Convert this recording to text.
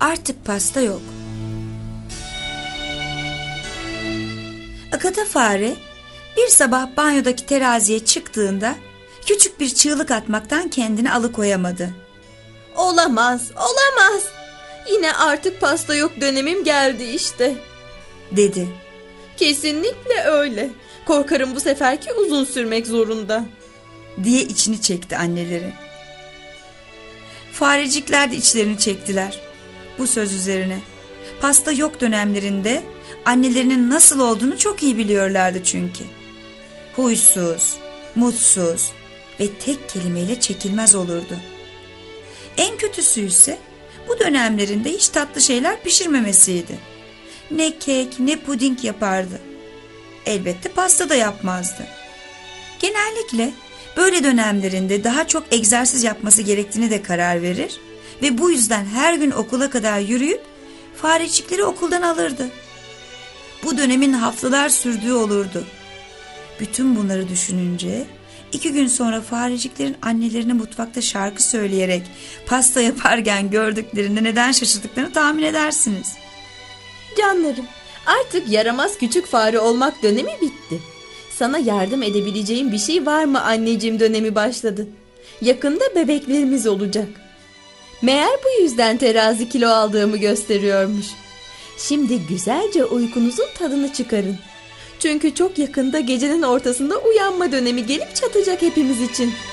Artık pasta yok. Akata fare bir sabah banyodaki teraziye çıktığında küçük bir çığlık atmaktan kendini alıkoyamadı. Olamaz, olamaz. Yine artık pasta yok dönemim geldi işte. Dedi. Kesinlikle öyle. Korkarım bu seferki uzun sürmek zorunda. Diye içini çekti anneleri. Farecikler de içlerini çektiler. Bu söz üzerine. Pasta yok dönemlerinde annelerinin nasıl olduğunu çok iyi biliyorlardı çünkü. Huysuz, mutsuz ve tek kelimeyle çekilmez olurdu. En kötüsü ise bu dönemlerinde hiç tatlı şeyler pişirmemesiydi. Ne kek ne puding yapardı. Elbette pasta da yapmazdı. Genellikle böyle dönemlerinde daha çok egzersiz yapması gerektiğini de karar verir ve bu yüzden her gün okula kadar yürüyüp farecikleri okuldan alırdı. Bu dönemin haftalar sürdüğü olurdu. Bütün bunları düşününce iki gün sonra fareciklerin annelerine mutfakta şarkı söyleyerek pasta yaparken gördüklerinde neden şaşırdıklarını tahmin edersiniz. Canlarım, artık yaramaz küçük fare olmak dönemi bitti. Sana yardım edebileceğim bir şey var mı anneciğim dönemi başladı. Yakında bebeklerimiz olacak. Meğer bu yüzden terazi kilo aldığımı gösteriyormuş. Şimdi güzelce uykunuzun tadını çıkarın. Çünkü çok yakında gecenin ortasında uyanma dönemi gelip çatacak hepimiz için.''